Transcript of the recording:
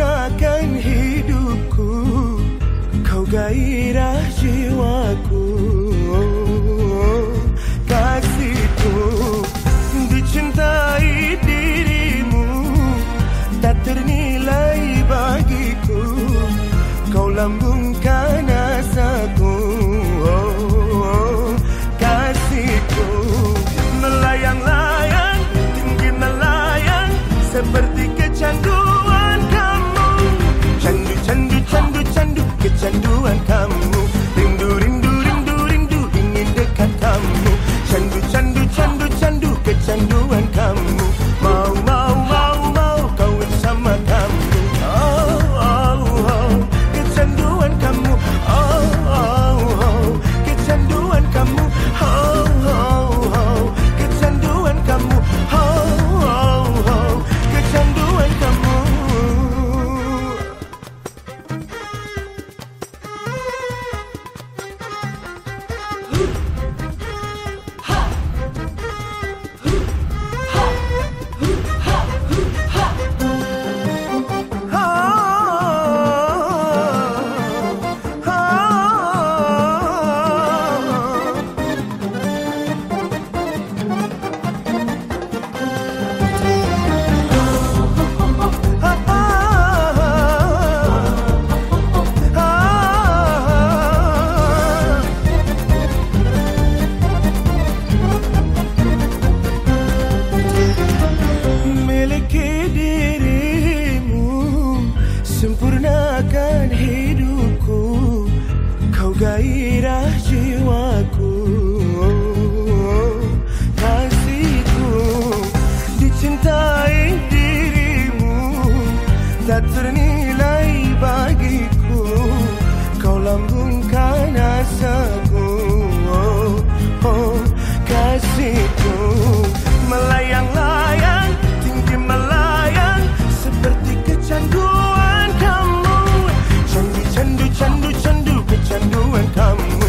sempurnakan hidupku. Kau gairah jiwaku. Kasihku Dicintai dirimu. Tak ternilai bagiku. Kau lambung and you and cinta come.